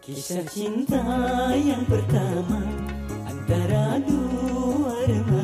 Kisah cinta yang pertama Antara dua remaja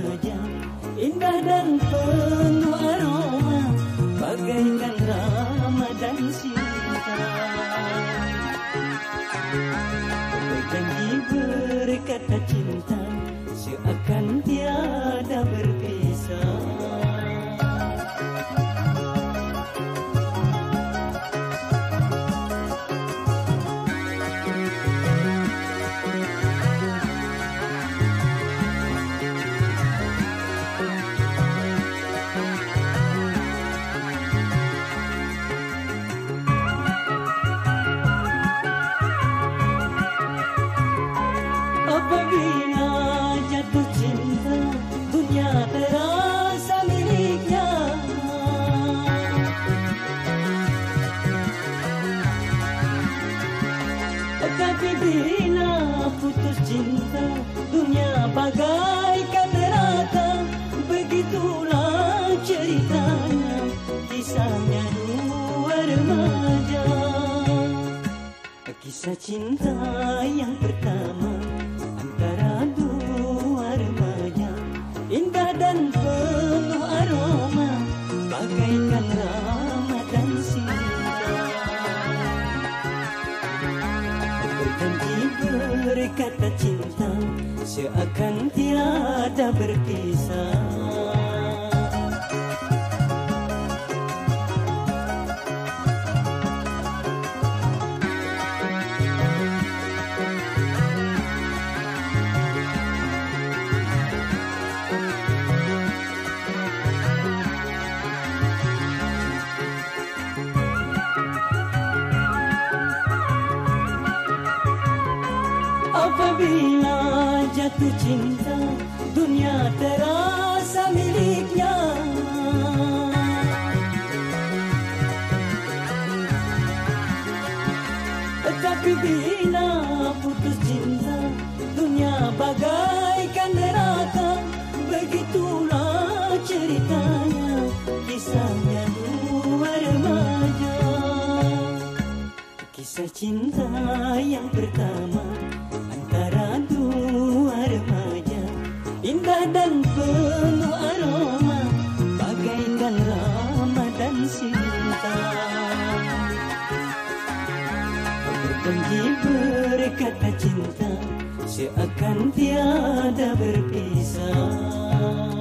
bila putus cinta Dunia bagaikan neraka Begitulah ceritanya Kisahnya dua remaja. Kisah cinta Berjanji berkata cinta Seakan tiada berpisah Apabila jatuh cinta Dunia terasa miliknya. Tetapi bila putus cinta Dunia bagaikan neraka. Begitulah ceritanya Kisahnya dua remaja. Kisah cinta yang pertama indah dan penuh aroma bagaikan ramadan cinta. Berjanji berkata cinta seakan tiada berpisah.